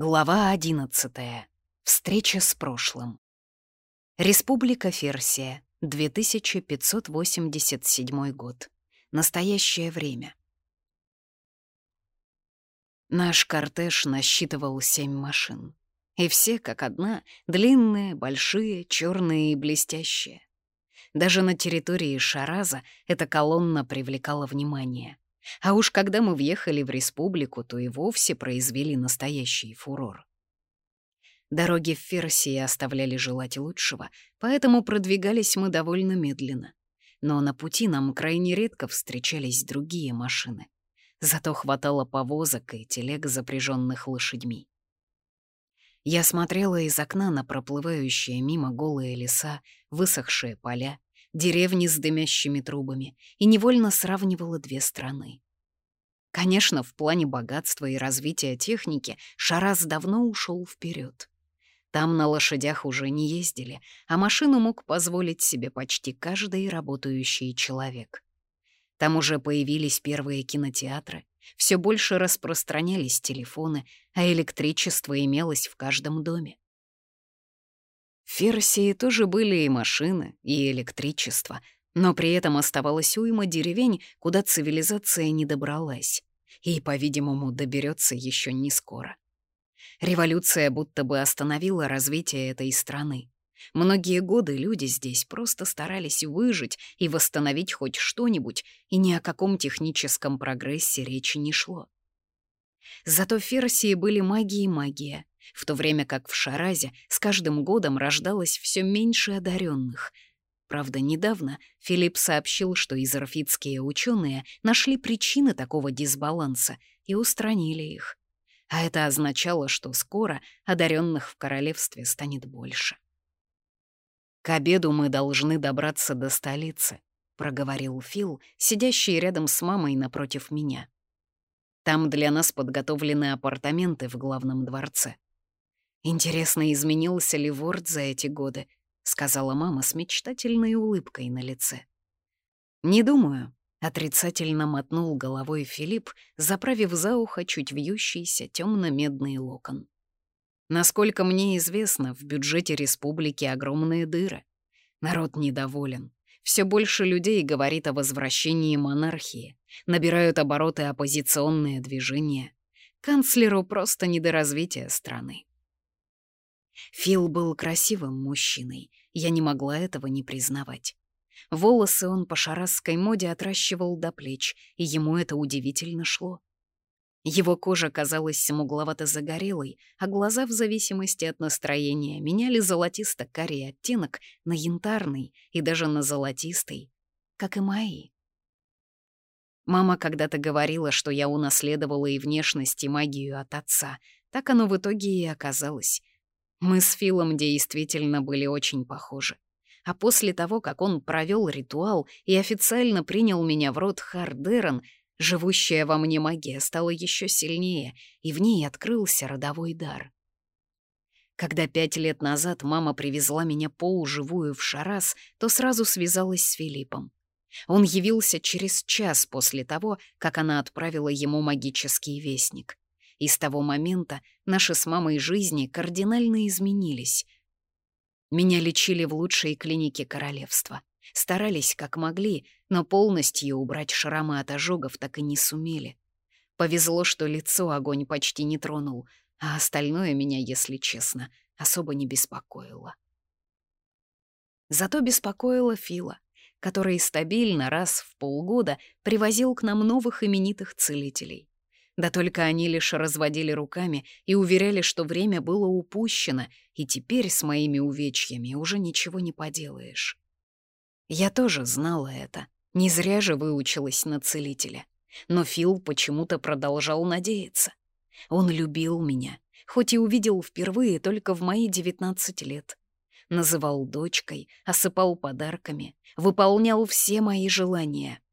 Глава 11. Встреча с прошлым. Республика Ферсия, 2587 год. Настоящее время. Наш кортеж насчитывал семь машин. И все, как одна, длинные, большие, черные и блестящие. Даже на территории Шараза эта колонна привлекала внимание — а уж когда мы въехали в республику, то и вовсе произвели настоящий фурор. Дороги в Ферсии оставляли желать лучшего, поэтому продвигались мы довольно медленно. Но на пути нам крайне редко встречались другие машины. Зато хватало повозок и телег, запряженных лошадьми. Я смотрела из окна на проплывающие мимо голые леса, высохшие поля, деревни с дымящими трубами и невольно сравнивала две страны. Конечно, в плане богатства и развития техники Шарас давно ушел вперед. Там на лошадях уже не ездили, а машину мог позволить себе почти каждый работающий человек. Там уже появились первые кинотеатры, все больше распространялись телефоны, а электричество имелось в каждом доме. В Ферсии тоже были и машины, и электричество, но при этом оставалась уйма деревень, куда цивилизация не добралась, и, по-видимому, доберется еще не скоро. Революция будто бы остановила развитие этой страны. Многие годы люди здесь просто старались выжить и восстановить хоть что-нибудь, и ни о каком техническом прогрессе речи не шло. Зато Ферсии были магия и магия, в то время как в Шаразе с каждым годом рождалось все меньше одаренных. Правда, недавно Филипп сообщил, что изорфитские ученые нашли причины такого дисбаланса и устранили их. А это означало, что скоро одаренных в королевстве станет больше. «К обеду мы должны добраться до столицы», — проговорил Фил, сидящий рядом с мамой напротив меня. «Там для нас подготовлены апартаменты в главном дворце. «Интересно, изменился ли Ворд за эти годы?» — сказала мама с мечтательной улыбкой на лице. «Не думаю», — отрицательно мотнул головой Филипп, заправив за ухо чуть вьющийся темно-медный локон. «Насколько мне известно, в бюджете республики огромные дыры. Народ недоволен. Все больше людей говорит о возвращении монархии, набирают обороты оппозиционные движения. Канцлеру просто не до развития страны. Фил был красивым мужчиной, я не могла этого не признавать. Волосы он по шарасской моде отращивал до плеч, и ему это удивительно шло. Его кожа казалась смугловато-загорелой, а глаза в зависимости от настроения меняли золотисто-карий оттенок на янтарный и даже на золотистый, как и мои. Мама когда-то говорила, что я унаследовала и внешность, и магию от отца. Так оно в итоге и оказалось. Мы с Филом действительно были очень похожи. А после того, как он провел ритуал и официально принял меня в рот Хардерон, живущая во мне магия стала еще сильнее, и в ней открылся родовой дар. Когда пять лет назад мама привезла меня полуживую в Шарас, то сразу связалась с Филиппом. Он явился через час после того, как она отправила ему магический вестник и с того момента наши с мамой жизни кардинально изменились. Меня лечили в лучшей клинике королевства. Старались как могли, но полностью убрать шрамы от ожогов так и не сумели. Повезло, что лицо огонь почти не тронул, а остальное меня, если честно, особо не беспокоило. Зато беспокоило Фила, который стабильно раз в полгода привозил к нам новых именитых целителей. Да только они лишь разводили руками и уверяли, что время было упущено, и теперь с моими увечьями уже ничего не поделаешь. Я тоже знала это. Не зря же выучилась на целителя. Но Фил почему-то продолжал надеяться. Он любил меня, хоть и увидел впервые только в мои 19 лет. Называл дочкой, осыпал подарками, выполнял все мои желания —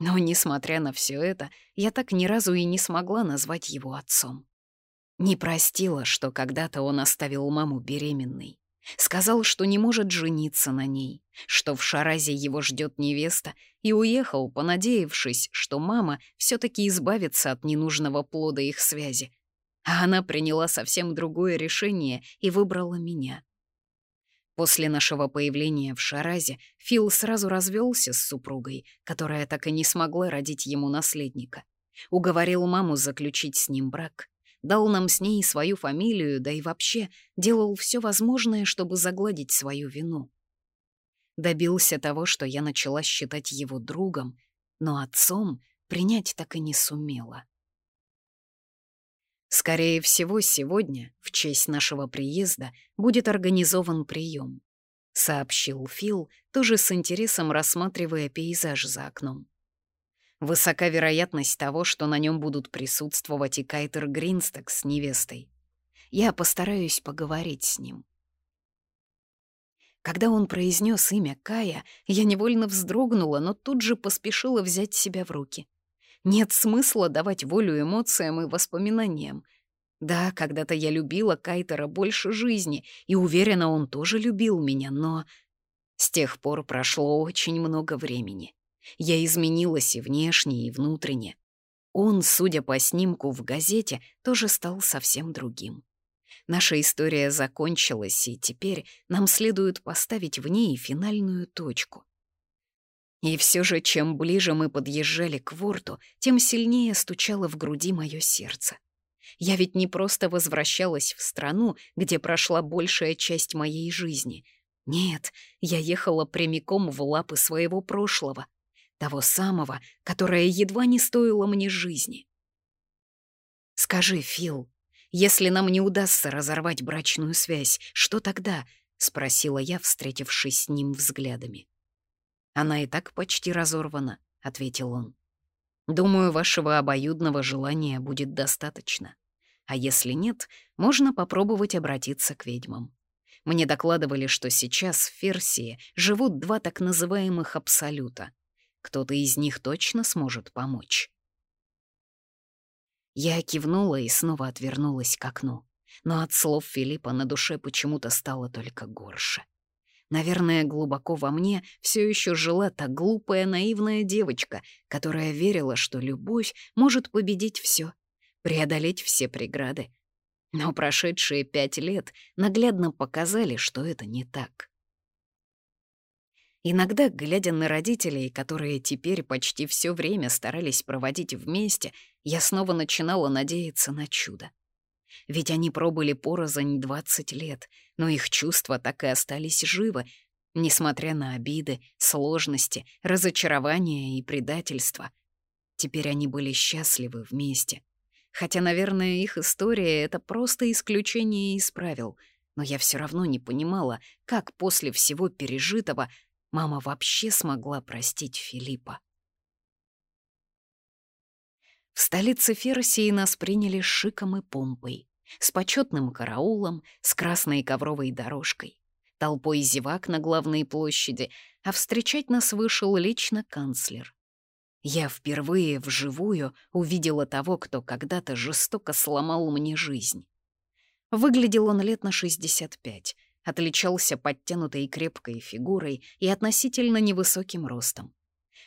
но, несмотря на все это, я так ни разу и не смогла назвать его отцом. Не простила, что когда-то он оставил маму беременной. Сказал, что не может жениться на ней, что в Шаразе его ждет невеста, и уехал, понадеявшись, что мама все таки избавится от ненужного плода их связи. А она приняла совсем другое решение и выбрала меня. После нашего появления в Шаразе Фил сразу развелся с супругой, которая так и не смогла родить ему наследника. Уговорил маму заключить с ним брак, дал нам с ней свою фамилию, да и вообще делал все возможное, чтобы загладить свою вину. Добился того, что я начала считать его другом, но отцом принять так и не сумела. Скорее всего, сегодня, в честь нашего приезда, будет организован прием, сообщил Фил, тоже с интересом рассматривая пейзаж за окном. Высока вероятность того, что на нем будут присутствовать и Кайтер Гринсток с невестой. Я постараюсь поговорить с ним. Когда он произнес имя Кая, я невольно вздрогнула, но тут же поспешила взять себя в руки — нет смысла давать волю эмоциям и воспоминаниям. Да, когда-то я любила Кайтера больше жизни, и уверена, он тоже любил меня, но... С тех пор прошло очень много времени. Я изменилась и внешне, и внутренне. Он, судя по снимку в газете, тоже стал совсем другим. Наша история закончилась, и теперь нам следует поставить в ней финальную точку. И все же, чем ближе мы подъезжали к Ворту, тем сильнее стучало в груди мое сердце. Я ведь не просто возвращалась в страну, где прошла большая часть моей жизни. Нет, я ехала прямиком в лапы своего прошлого, того самого, которое едва не стоило мне жизни. «Скажи, Фил, если нам не удастся разорвать брачную связь, что тогда?» — спросила я, встретившись с ним взглядами. Она и так почти разорвана», — ответил он. «Думаю, вашего обоюдного желания будет достаточно. А если нет, можно попробовать обратиться к ведьмам. Мне докладывали, что сейчас в Ферсии живут два так называемых абсолюта. Кто-то из них точно сможет помочь». Я кивнула и снова отвернулась к окну. Но от слов Филиппа на душе почему-то стало только горше. Наверное, глубоко во мне все еще жила та глупая наивная девочка, которая верила, что любовь может победить все, преодолеть все преграды. Но прошедшие пять лет наглядно показали, что это не так. Иногда, глядя на родителей, которые теперь почти все время старались проводить вместе, я снова начинала надеяться на чудо. Ведь они пробыли порознь 20 лет, но их чувства так и остались живы, несмотря на обиды, сложности, разочарования и предательства. Теперь они были счастливы вместе. Хотя, наверное, их история — это просто исключение из правил, но я все равно не понимала, как после всего пережитого мама вообще смогла простить Филиппа. В столице Ферсии нас приняли шиком и помпой, с почетным караулом, с красной ковровой дорожкой, толпой зевак на главной площади, а встречать нас вышел лично канцлер. Я впервые вживую увидела того, кто когда-то жестоко сломал мне жизнь. Выглядел он лет на 65, отличался подтянутой крепкой фигурой и относительно невысоким ростом.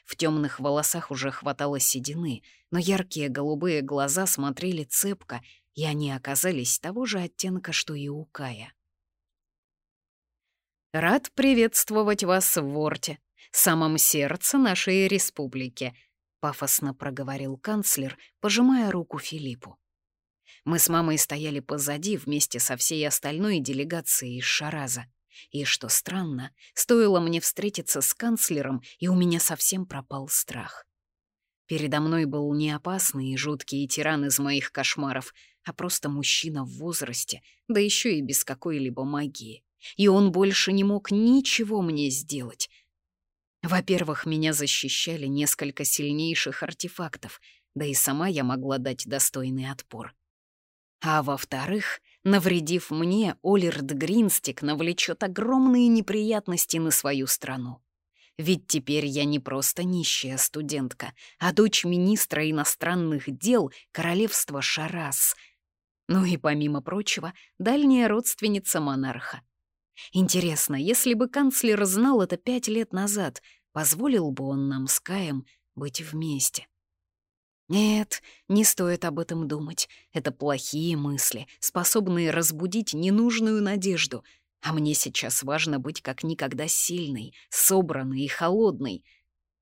В темных волосах уже хватало седины, но яркие голубые глаза смотрели цепко, и они оказались того же оттенка, что и у Кая. «Рад приветствовать вас в Ворте, самом сердце нашей республики», — пафосно проговорил канцлер, пожимая руку Филиппу. Мы с мамой стояли позади вместе со всей остальной делегацией из Шараза. И, что странно, стоило мне встретиться с канцлером, и у меня совсем пропал страх. Передо мной был не опасный и жуткий тиран из моих кошмаров, а просто мужчина в возрасте, да еще и без какой-либо магии. И он больше не мог ничего мне сделать. Во-первых, меня защищали несколько сильнейших артефактов, да и сама я могла дать достойный отпор. А во-вторых, Навредив мне, Олерд Гринстик навлечет огромные неприятности на свою страну. Ведь теперь я не просто нищая студентка, а дочь министра иностранных дел королевства Шарас. Ну и, помимо прочего, дальняя родственница монарха. Интересно, если бы канцлер знал это пять лет назад, позволил бы он нам с Каем быть вместе? Нет, не стоит об этом думать. Это плохие мысли, способные разбудить ненужную надежду. А мне сейчас важно быть как никогда сильной, собранной и холодной.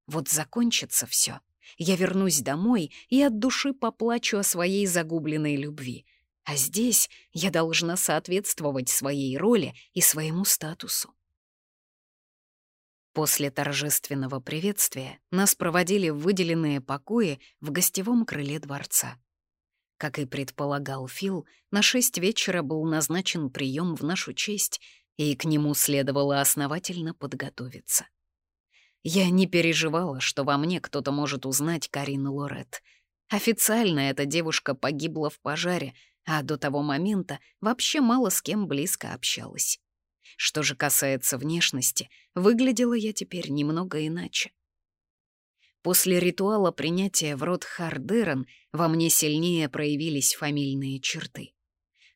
Вот закончится все. Я вернусь домой и от души поплачу о своей загубленной любви. А здесь я должна соответствовать своей роли и своему статусу. После торжественного приветствия нас проводили в выделенные покои в гостевом крыле дворца. Как и предполагал Фил, на шесть вечера был назначен прием в нашу честь, и к нему следовало основательно подготовиться. Я не переживала, что во мне кто-то может узнать Карину Лорет. Официально эта девушка погибла в пожаре, а до того момента вообще мало с кем близко общалась. Что же касается внешности, выглядела я теперь немного иначе. После ритуала принятия в рот Хардерон во мне сильнее проявились фамильные черты.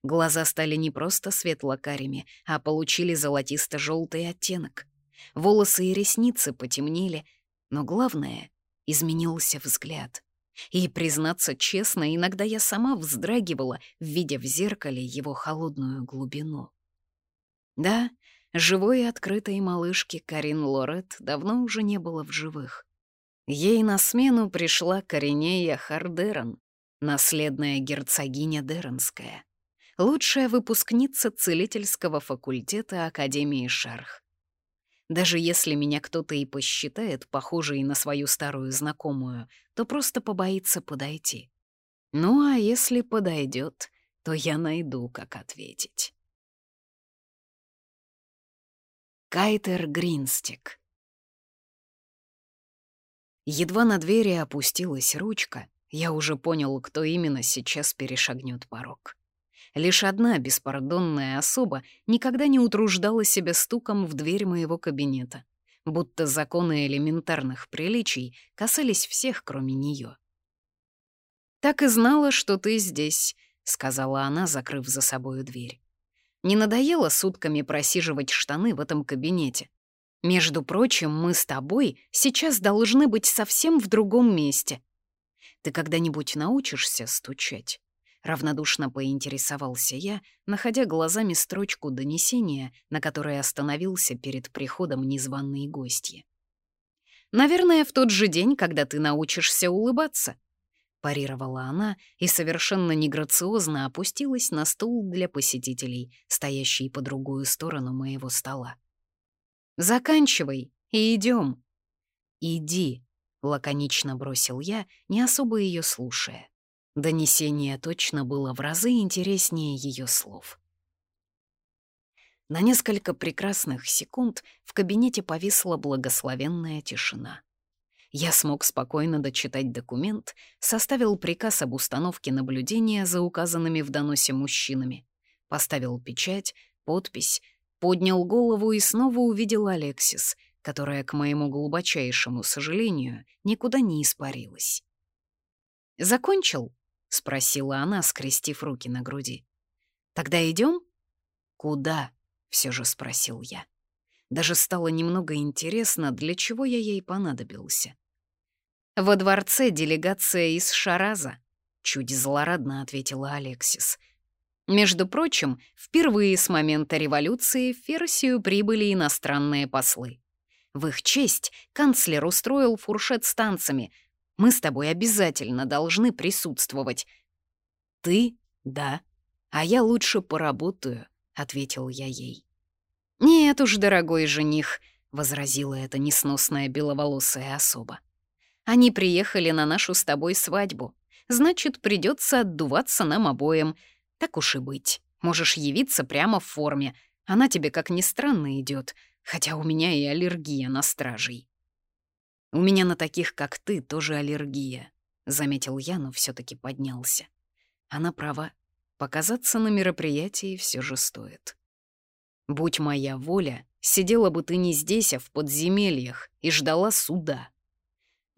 Глаза стали не просто светло-карими, а получили золотисто-желтый оттенок. Волосы и ресницы потемнели, но главное — изменился взгляд. И, признаться честно, иногда я сама вздрагивала, видя в зеркале его холодную глубину. Да, живой и открытой малышки Карин Лорет давно уже не было в живых. Ей на смену пришла Коренея Хардерон, наследная герцогиня Деренская, лучшая выпускница целительского факультета Академии Шарх. Даже если меня кто-то и посчитает похожей на свою старую знакомую, то просто побоится подойти. Ну а если подойдет, то я найду, как ответить. Кайтер Гринстик. Едва на двери опустилась ручка, я уже понял, кто именно сейчас перешагнет порог. Лишь одна беспардонная особа никогда не утруждала себя стуком в дверь моего кабинета, будто законы элементарных приличий касались всех, кроме нее. «Так и знала, что ты здесь», — сказала она, закрыв за собою дверь. Не надоело сутками просиживать штаны в этом кабинете? Между прочим, мы с тобой сейчас должны быть совсем в другом месте. Ты когда-нибудь научишься стучать?» Равнодушно поинтересовался я, находя глазами строчку донесения, на которой остановился перед приходом незваной гостья. «Наверное, в тот же день, когда ты научишься улыбаться», парировала она и совершенно неграциозно опустилась на стул для посетителей, стоящий по другую сторону моего стола. «Заканчивай и идем. «Иди», — лаконично бросил я, не особо ее слушая. Донесение точно было в разы интереснее ее слов. На несколько прекрасных секунд в кабинете повисла благословенная тишина. Я смог спокойно дочитать документ, составил приказ об установке наблюдения за указанными в доносе мужчинами, поставил печать, подпись, поднял голову и снова увидел Алексис, которая, к моему глубочайшему сожалению, никуда не испарилась. «Закончил?» — спросила она, скрестив руки на груди. «Тогда идем? «Куда?» — все же спросил я. Даже стало немного интересно, для чего я ей понадобился. «Во дворце делегация из Шараза», — чуть злорадно ответила Алексис. Между прочим, впервые с момента революции в Ферсию прибыли иностранные послы. В их честь канцлер устроил фуршет с танцами. Мы с тобой обязательно должны присутствовать. Ты — да, а я лучше поработаю, — ответил я ей. «Нет уж, дорогой жених», — возразила эта несносная беловолосая особа. Они приехали на нашу с тобой свадьбу. Значит, придется отдуваться нам обоим. Так уж и быть. Можешь явиться прямо в форме. Она тебе, как ни странно, идет, хотя у меня и аллергия на стражей. У меня на таких, как ты, тоже аллергия, заметил я, но все таки поднялся. Она права. Показаться на мероприятии все же стоит. Будь моя воля, сидела бы ты не здесь, а в подземельях и ждала суда.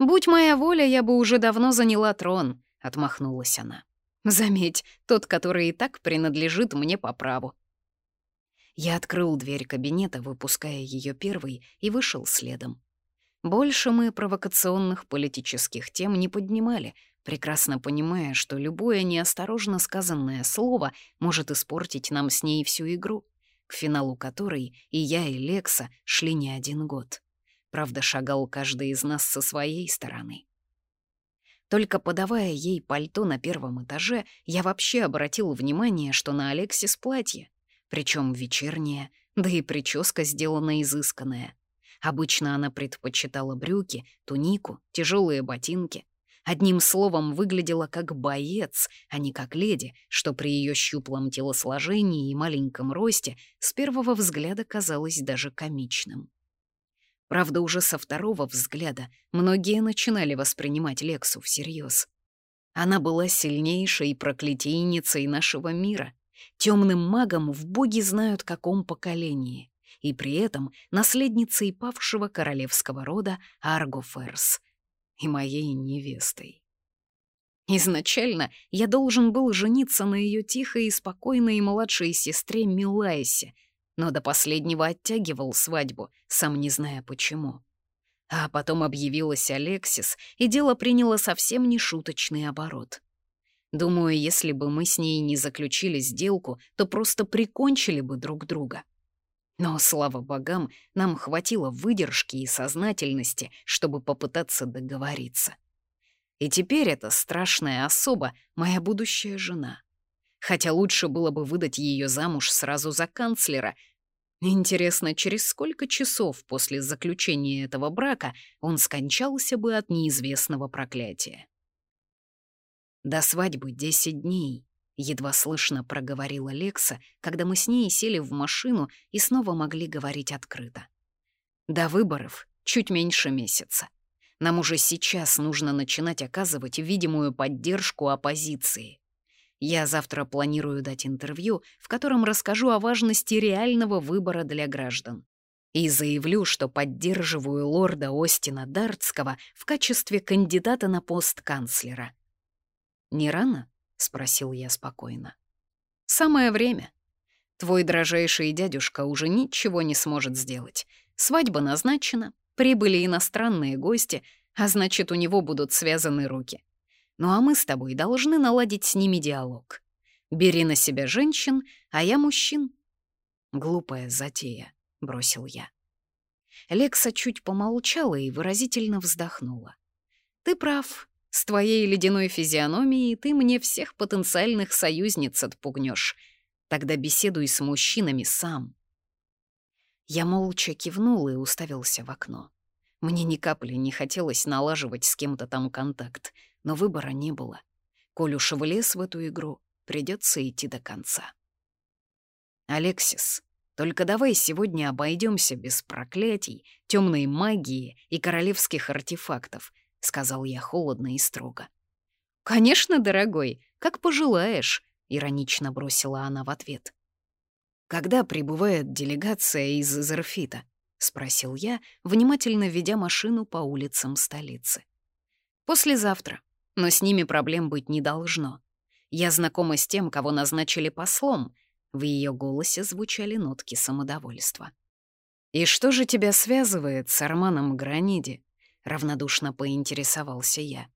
«Будь моя воля, я бы уже давно заняла трон», — отмахнулась она. «Заметь, тот, который и так принадлежит мне по праву». Я открыл дверь кабинета, выпуская ее первой, и вышел следом. Больше мы провокационных политических тем не поднимали, прекрасно понимая, что любое неосторожно сказанное слово может испортить нам с ней всю игру, к финалу которой и я, и Лекса шли не один год. Правда, шагал каждый из нас со своей стороны. Только подавая ей пальто на первом этаже, я вообще обратил внимание, что на Алексис платье, причем вечернее, да и прическа сделана изысканная. Обычно она предпочитала брюки, тунику, тяжелые ботинки. Одним словом, выглядела как боец, а не как леди, что при ее щуплом телосложении и маленьком росте с первого взгляда казалось даже комичным. Правда, уже со второго взгляда многие начинали воспринимать Лексу всерьез. Она была сильнейшей проклятийницей нашего мира, темным магом в боги знают каком поколении, и при этом наследницей павшего королевского рода Аргоферс и моей невестой. Изначально я должен был жениться на ее тихой и спокойной младшей сестре Милайсе — но до последнего оттягивал свадьбу, сам не зная почему. А потом объявилась Алексис, и дело приняло совсем не шуточный оборот. Думаю, если бы мы с ней не заключили сделку, то просто прикончили бы друг друга. Но, слава богам, нам хватило выдержки и сознательности, чтобы попытаться договориться. И теперь эта страшная особа — моя будущая жена. Хотя лучше было бы выдать ее замуж сразу за канцлера, Интересно, через сколько часов после заключения этого брака он скончался бы от неизвестного проклятия? До свадьбы 10 дней, едва слышно проговорила Лекса, когда мы с ней сели в машину и снова могли говорить открыто. До выборов чуть меньше месяца. Нам уже сейчас нужно начинать оказывать видимую поддержку оппозиции. Я завтра планирую дать интервью, в котором расскажу о важности реального выбора для граждан. И заявлю, что поддерживаю лорда Остина Дартского в качестве кандидата на пост канцлера. «Не рано?» — спросил я спокойно. «Самое время. Твой дрожайший дядюшка уже ничего не сможет сделать. Свадьба назначена, прибыли иностранные гости, а значит, у него будут связаны руки. Ну а мы с тобой должны наладить с ними диалог. Бери на себя женщин, а я мужчин. Глупая затея, бросил я. Лекса чуть помолчала и выразительно вздохнула. Ты прав. С твоей ледяной физиономией ты мне всех потенциальных союзниц отпугнешь. Тогда беседуй с мужчинами сам. Я молча кивнул и уставился в окно. Мне ни капли не хотелось налаживать с кем-то там контакт но выбора не было. Коль уж влез в эту игру, придется идти до конца. «Алексис, только давай сегодня обойдемся без проклятий, темной магии и королевских артефактов», — сказал я холодно и строго. «Конечно, дорогой, как пожелаешь», — иронично бросила она в ответ. «Когда прибывает делегация из Изерфита?» — спросил я, внимательно ведя машину по улицам столицы. «Послезавтра но с ними проблем быть не должно. Я знакома с тем, кого назначили послом. В ее голосе звучали нотки самодовольства. «И что же тебя связывает с Арманом Граниди?» — равнодушно поинтересовался я.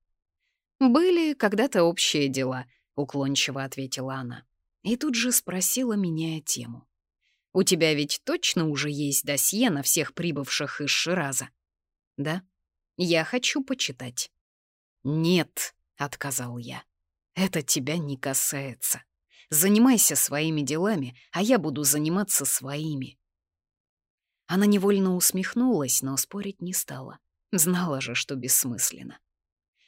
«Были когда-то общие дела», — уклончиво ответила она. И тут же спросила, меняя тему. «У тебя ведь точно уже есть досье на всех прибывших из Шираза?» «Да. Я хочу почитать». «Нет», — отказал я, — «это тебя не касается. Занимайся своими делами, а я буду заниматься своими». Она невольно усмехнулась, но спорить не стала. Знала же, что бессмысленно.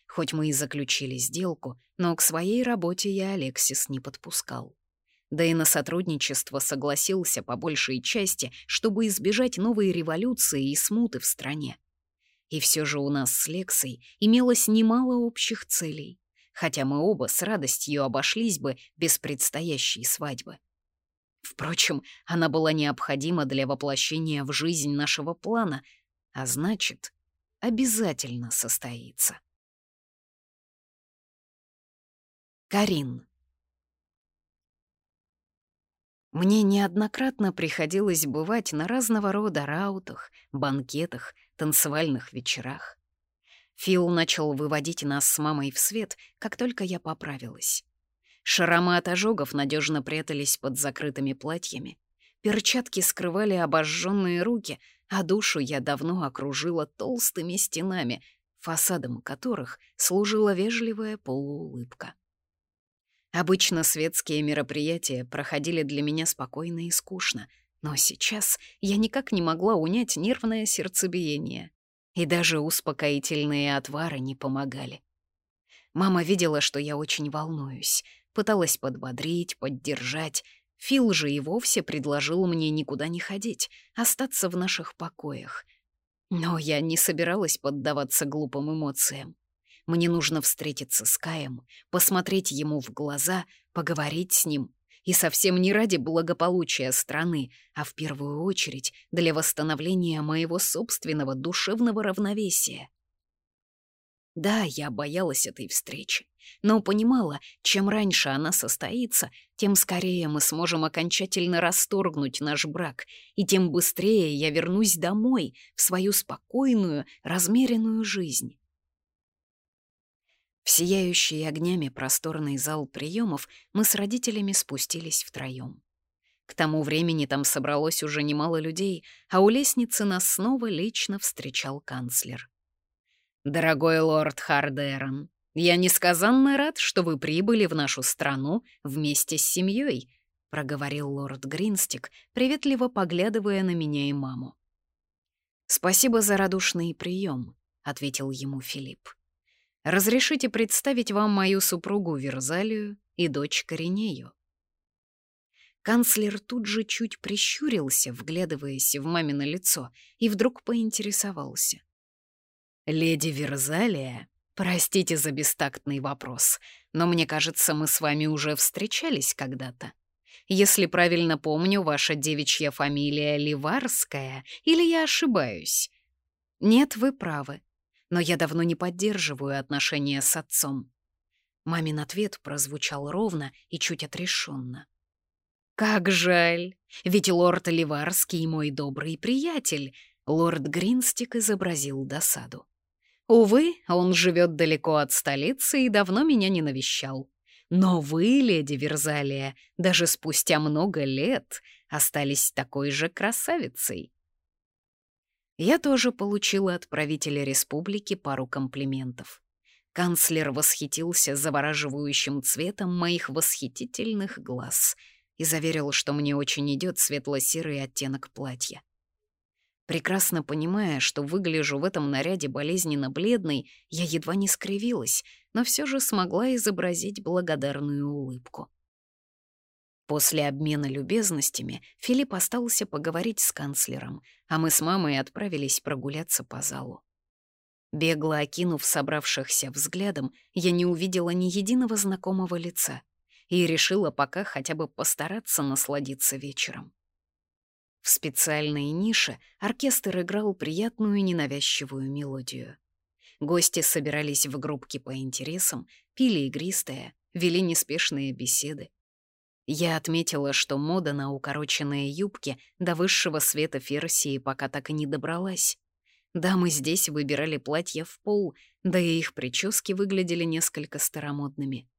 Хоть мы и заключили сделку, но к своей работе я Алексис не подпускал. Да и на сотрудничество согласился по большей части, чтобы избежать новой революции и смуты в стране. И все же у нас с Лексой имелось немало общих целей, хотя мы оба с радостью обошлись бы без предстоящей свадьбы. Впрочем, она была необходима для воплощения в жизнь нашего плана, а значит, обязательно состоится. Карин Мне неоднократно приходилось бывать на разного рода раутах, банкетах, танцевальных вечерах. Фил начал выводить нас с мамой в свет, как только я поправилась. Шрамы от ожогов надежно прятались под закрытыми платьями. Перчатки скрывали обожженные руки, а душу я давно окружила толстыми стенами, фасадом которых служила вежливая полуулыбка. Обычно светские мероприятия проходили для меня спокойно и скучно, но сейчас я никак не могла унять нервное сердцебиение. И даже успокоительные отвары не помогали. Мама видела, что я очень волнуюсь, пыталась подбодрить, поддержать. Фил же и вовсе предложил мне никуда не ходить, остаться в наших покоях. Но я не собиралась поддаваться глупым эмоциям. Мне нужно встретиться с Каем, посмотреть ему в глаза, поговорить с ним. И совсем не ради благополучия страны, а в первую очередь для восстановления моего собственного душевного равновесия. Да, я боялась этой встречи, но понимала, чем раньше она состоится, тем скорее мы сможем окончательно расторгнуть наш брак, и тем быстрее я вернусь домой, в свою спокойную, размеренную жизнь. В сияющий огнями просторный зал приемов мы с родителями спустились втроем. К тому времени там собралось уже немало людей, а у лестницы нас снова лично встречал канцлер. «Дорогой лорд Хардерон, я несказанно рад, что вы прибыли в нашу страну вместе с семьей», — проговорил лорд Гринстик, приветливо поглядывая на меня и маму. «Спасибо за радушный прием», — ответил ему Филипп. Разрешите представить вам мою супругу Верзалию и дочь Коренею». Канцлер тут же чуть прищурился, вглядываясь в мамино лицо, и вдруг поинтересовался. «Леди Верзалия, простите за бестактный вопрос, но мне кажется, мы с вами уже встречались когда-то. Если правильно помню, ваша девичья фамилия Ливарская, или я ошибаюсь?» «Нет, вы правы но я давно не поддерживаю отношения с отцом». Мамин ответ прозвучал ровно и чуть отрешенно. «Как жаль, ведь лорд Ливарский мой добрый приятель», — лорд Гринстик изобразил досаду. «Увы, он живет далеко от столицы и давно меня не навещал. Но вы, леди Верзалия, даже спустя много лет остались такой же красавицей. Я тоже получила от правителя республики пару комплиментов. Канцлер восхитился завораживающим цветом моих восхитительных глаз и заверил, что мне очень идет светло-серый оттенок платья. Прекрасно понимая, что выгляжу в этом наряде болезненно бледной, я едва не скривилась, но все же смогла изобразить благодарную улыбку. После обмена любезностями Филипп остался поговорить с канцлером, а мы с мамой отправились прогуляться по залу. Бегло окинув собравшихся взглядом, я не увидела ни единого знакомого лица и решила пока хотя бы постараться насладиться вечером. В специальной нише оркестр играл приятную ненавязчивую мелодию. Гости собирались в группки по интересам, пили игристое, вели неспешные беседы, я отметила, что мода на укороченные юбки до высшего света Ферсии пока так и не добралась. Дамы здесь выбирали платья в пол, да и их прически выглядели несколько старомодными.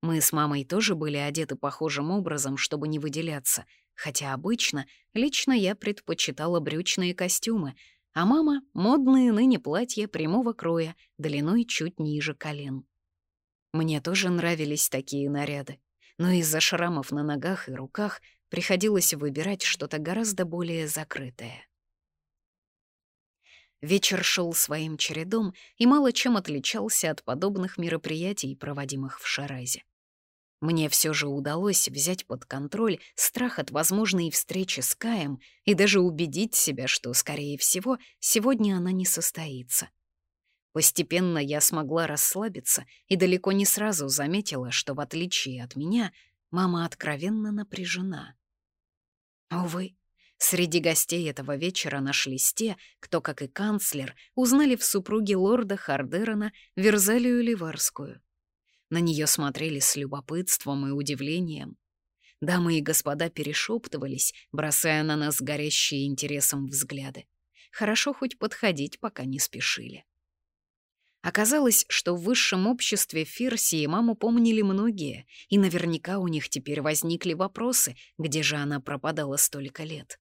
Мы с мамой тоже были одеты похожим образом, чтобы не выделяться, хотя обычно лично я предпочитала брючные костюмы, а мама — модные ныне платья прямого кроя, длиной чуть ниже колен. Мне тоже нравились такие наряды но из-за шрамов на ногах и руках приходилось выбирать что-то гораздо более закрытое. Вечер шел своим чередом и мало чем отличался от подобных мероприятий, проводимых в Шаразе. Мне все же удалось взять под контроль страх от возможной встречи с Каем и даже убедить себя, что, скорее всего, сегодня она не состоится. Постепенно я смогла расслабиться и далеко не сразу заметила, что, в отличие от меня, мама откровенно напряжена. Увы, среди гостей этого вечера нашлись те, кто, как и канцлер, узнали в супруге лорда Хардерона Верзалию Ливарскую. На нее смотрели с любопытством и удивлением. Дамы и господа перешептывались, бросая на нас горящие интересом взгляды. Хорошо хоть подходить, пока не спешили. Оказалось, что в высшем обществе Фирсии маму помнили многие, и наверняка у них теперь возникли вопросы, где же она пропадала столько лет.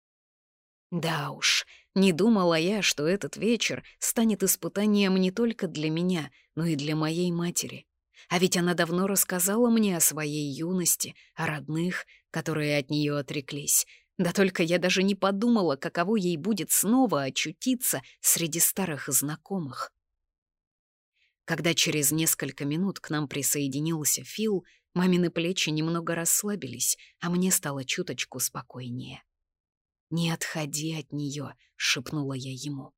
Да уж, не думала я, что этот вечер станет испытанием не только для меня, но и для моей матери. А ведь она давно рассказала мне о своей юности, о родных, которые от нее отреклись. Да только я даже не подумала, каково ей будет снова очутиться среди старых знакомых. Когда через несколько минут к нам присоединился Фил, мамины плечи немного расслабились, а мне стало чуточку спокойнее. «Не отходи от нее, шепнула я ему.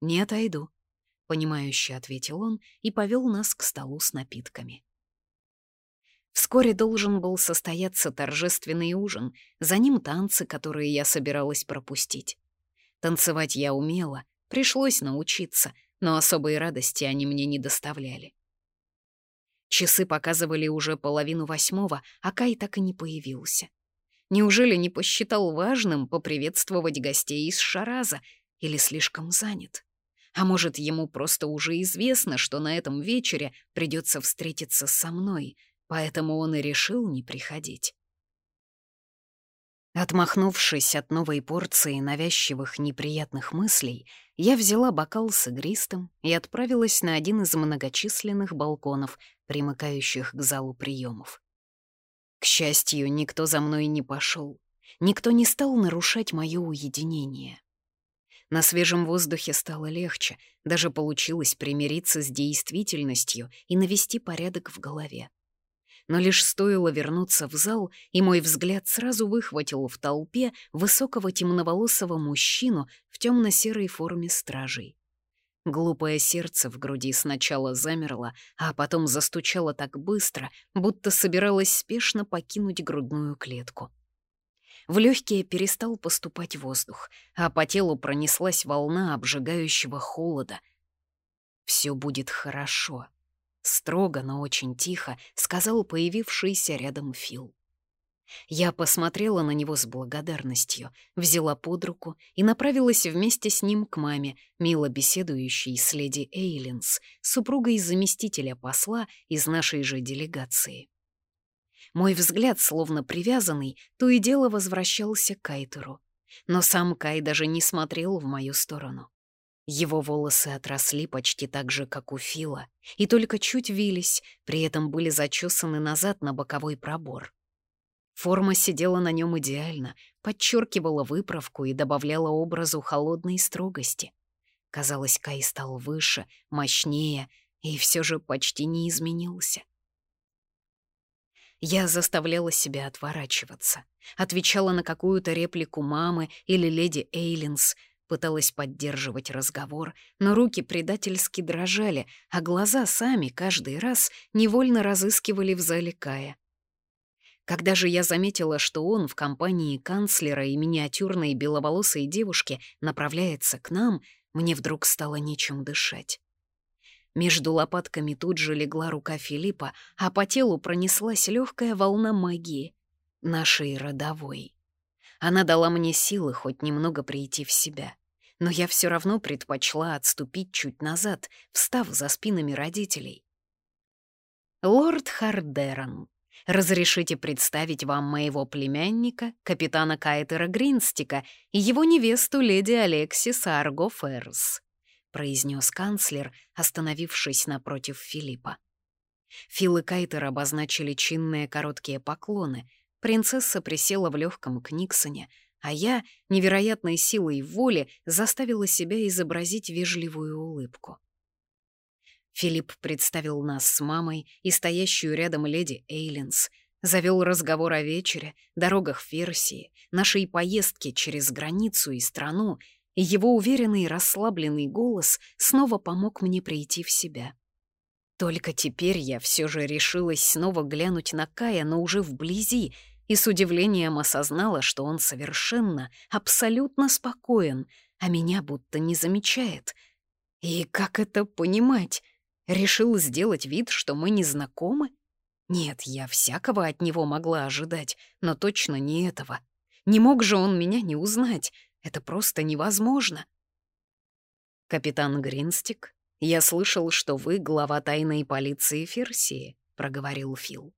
«Не отойду», — понимающе ответил он и повел нас к столу с напитками. Вскоре должен был состояться торжественный ужин, за ним танцы, которые я собиралась пропустить. Танцевать я умела, пришлось научиться — но особой радости они мне не доставляли. Часы показывали уже половину восьмого, а Кай так и не появился. Неужели не посчитал важным поприветствовать гостей из Шараза или слишком занят? А может, ему просто уже известно, что на этом вечере придется встретиться со мной, поэтому он и решил не приходить. Отмахнувшись от новой порции навязчивых неприятных мыслей, я взяла бокал с игристым и отправилась на один из многочисленных балконов, примыкающих к залу приемов. К счастью, никто за мной не пошел, никто не стал нарушать мое уединение. На свежем воздухе стало легче, даже получилось примириться с действительностью и навести порядок в голове но лишь стоило вернуться в зал, и мой взгляд сразу выхватил в толпе высокого темноволосого мужчину в темно-серой форме стражей. Глупое сердце в груди сначала замерло, а потом застучало так быстро, будто собиралось спешно покинуть грудную клетку. В легкие перестал поступать воздух, а по телу пронеслась волна обжигающего холода. «Все будет хорошо», Строго, но очень тихо сказал появившийся рядом Фил. Я посмотрела на него с благодарностью, взяла под руку и направилась вместе с ним к маме, мило беседующей с леди Эйлинс, супругой заместителя посла из нашей же делегации. Мой взгляд, словно привязанный, то и дело возвращался к Кайтеру. Но сам Кай даже не смотрел в мою сторону. Его волосы отросли почти так же, как у Фила, и только чуть вились, при этом были зачесаны назад на боковой пробор. Форма сидела на нем идеально, подчеркивала выправку и добавляла образу холодной строгости. Казалось, Кай стал выше, мощнее и все же почти не изменился. Я заставляла себя отворачиваться, отвечала на какую-то реплику мамы или леди Эйлинс, Пыталась поддерживать разговор, но руки предательски дрожали, а глаза сами каждый раз невольно разыскивали в зале Кая. Когда же я заметила, что он в компании канцлера и миниатюрной беловолосой девушки направляется к нам, мне вдруг стало нечем дышать. Между лопатками тут же легла рука Филиппа, а по телу пронеслась легкая волна магии, нашей родовой. Она дала мне силы хоть немного прийти в себя. Но я все равно предпочла отступить чуть назад, встав за спинами родителей. «Лорд Хардерон, разрешите представить вам моего племянника, капитана Кайтера Гринстика, и его невесту леди Алексис Арго Ферс», — произнес канцлер, остановившись напротив Филиппа. Фил и Кайтер обозначили чинные короткие поклоны — Принцесса присела в легком книксоне, а я, невероятной силой воли, заставила себя изобразить вежливую улыбку. Филипп представил нас с мамой и стоящую рядом леди Эйлинс, завел разговор о вечере, дорогах Ферсии, нашей поездке через границу и страну, его уверенный расслабленный голос снова помог мне прийти в себя. Только теперь я все же решилась снова глянуть на Кая, но уже вблизи, и с удивлением осознала, что он совершенно, абсолютно спокоен, а меня будто не замечает. И как это понимать? Решил сделать вид, что мы не знакомы? Нет, я всякого от него могла ожидать, но точно не этого. Не мог же он меня не узнать. Это просто невозможно. Капитан Гринстик, «Я слышал, что вы глава тайной полиции Ферсии», — проговорил Фил.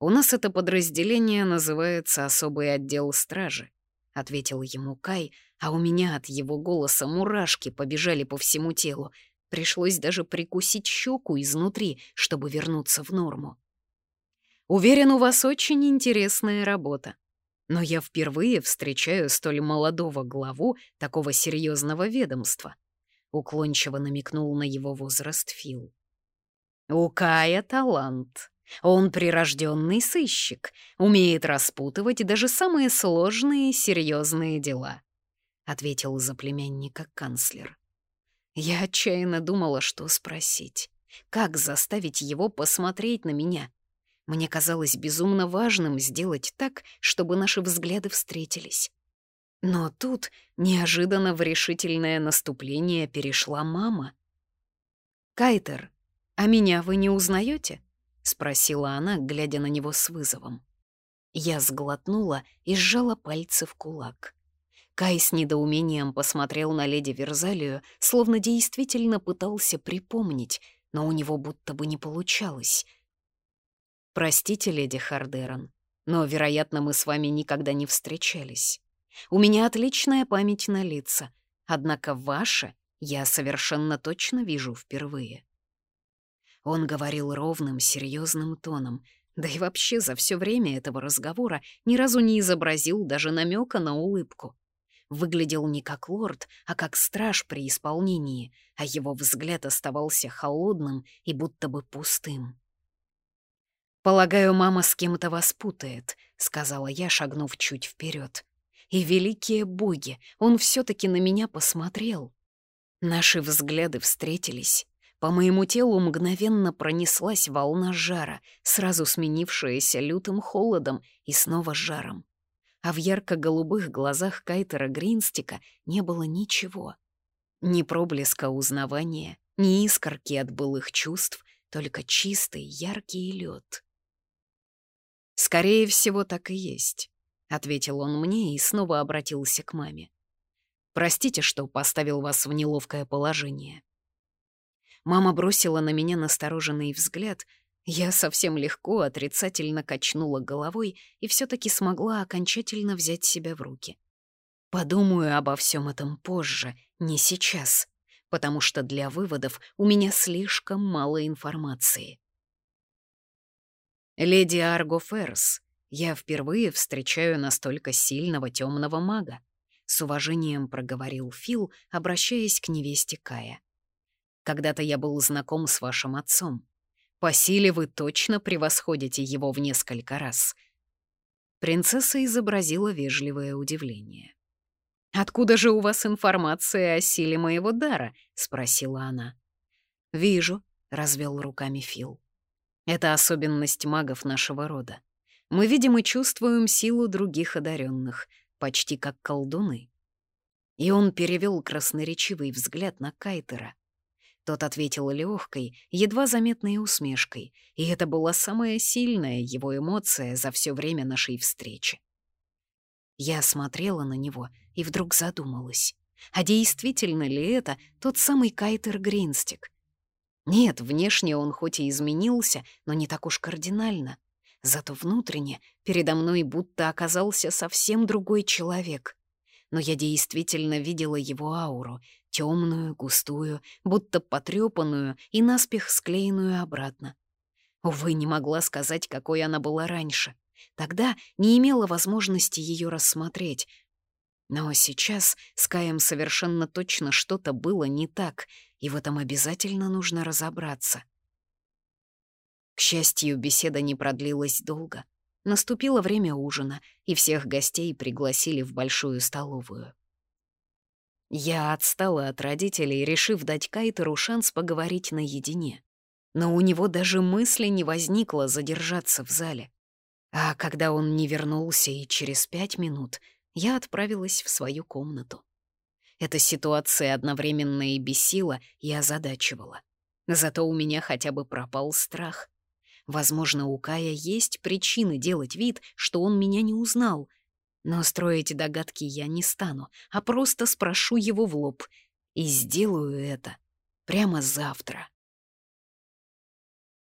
«У нас это подразделение называется «Особый отдел стражи», — ответил ему Кай, а у меня от его голоса мурашки побежали по всему телу. Пришлось даже прикусить щеку изнутри, чтобы вернуться в норму. «Уверен, у вас очень интересная работа. Но я впервые встречаю столь молодого главу такого серьезного ведомства», — уклончиво намекнул на его возраст Фил. «У Кая талант. Он прирожденный сыщик, умеет распутывать даже самые сложные и серьезные дела», — ответил за племянника канцлер. Я отчаянно думала, что спросить. Как заставить его посмотреть на меня? Мне казалось безумно важным сделать так, чтобы наши взгляды встретились. Но тут неожиданно в решительное наступление перешла мама. «Кайтер, а меня вы не узнаете? спросила она, глядя на него с вызовом. Я сглотнула и сжала пальцы в кулак. Кай с недоумением посмотрел на леди Верзалию, словно действительно пытался припомнить, но у него будто бы не получалось — «Простите, леди Хардерон, но, вероятно, мы с вами никогда не встречались. У меня отличная память на лица, однако ваша я совершенно точно вижу впервые». Он говорил ровным, серьезным тоном, да и вообще за все время этого разговора ни разу не изобразил даже намека на улыбку. Выглядел не как лорд, а как страж при исполнении, а его взгляд оставался холодным и будто бы пустым. «Полагаю, мама с кем-то вас путает», — сказала я, шагнув чуть вперед. «И великие боги, он все таки на меня посмотрел». Наши взгляды встретились. По моему телу мгновенно пронеслась волна жара, сразу сменившаяся лютым холодом и снова жаром. А в ярко-голубых глазах Кайтера Гринстика не было ничего. Ни проблеска узнавания, ни искорки от былых чувств, только чистый, яркий лед. «Скорее всего, так и есть», — ответил он мне и снова обратился к маме. «Простите, что поставил вас в неловкое положение». Мама бросила на меня настороженный взгляд. Я совсем легко отрицательно качнула головой и все таки смогла окончательно взять себя в руки. Подумаю обо всем этом позже, не сейчас, потому что для выводов у меня слишком мало информации. «Леди Арго Ферс, я впервые встречаю настолько сильного темного мага», — с уважением проговорил Фил, обращаясь к невесте Кая. «Когда-то я был знаком с вашим отцом. По силе вы точно превосходите его в несколько раз». Принцесса изобразила вежливое удивление. «Откуда же у вас информация о силе моего дара?» — спросила она. «Вижу», — развел руками Фил. Это особенность магов нашего рода. Мы видим и чувствуем силу других одаренных, почти как колдуны. И он перевел красноречивый взгляд на Кайтера. Тот ответил легкой, едва заметной усмешкой, и это была самая сильная его эмоция за все время нашей встречи. Я смотрела на него и вдруг задумалась, а действительно ли это тот самый Кайтер Гринстик, нет, внешне он хоть и изменился, но не так уж кардинально. Зато внутренне передо мной будто оказался совсем другой человек. Но я действительно видела его ауру, темную, густую, будто потрепанную и наспех склеенную обратно. Увы, не могла сказать, какой она была раньше. Тогда не имела возможности ее рассмотреть. Но сейчас с Каем совершенно точно что-то было не так, и в этом обязательно нужно разобраться. К счастью, беседа не продлилась долго. Наступило время ужина, и всех гостей пригласили в большую столовую. Я отстала от родителей, решив дать Кайтеру шанс поговорить наедине. Но у него даже мысли не возникло задержаться в зале. А когда он не вернулся и через пять минут, я отправилась в свою комнату. Эта ситуация одновременно и бесила, и озадачивала. Зато у меня хотя бы пропал страх. Возможно, у Кая есть причины делать вид, что он меня не узнал. Но строить догадки я не стану, а просто спрошу его в лоб. И сделаю это Прямо завтра.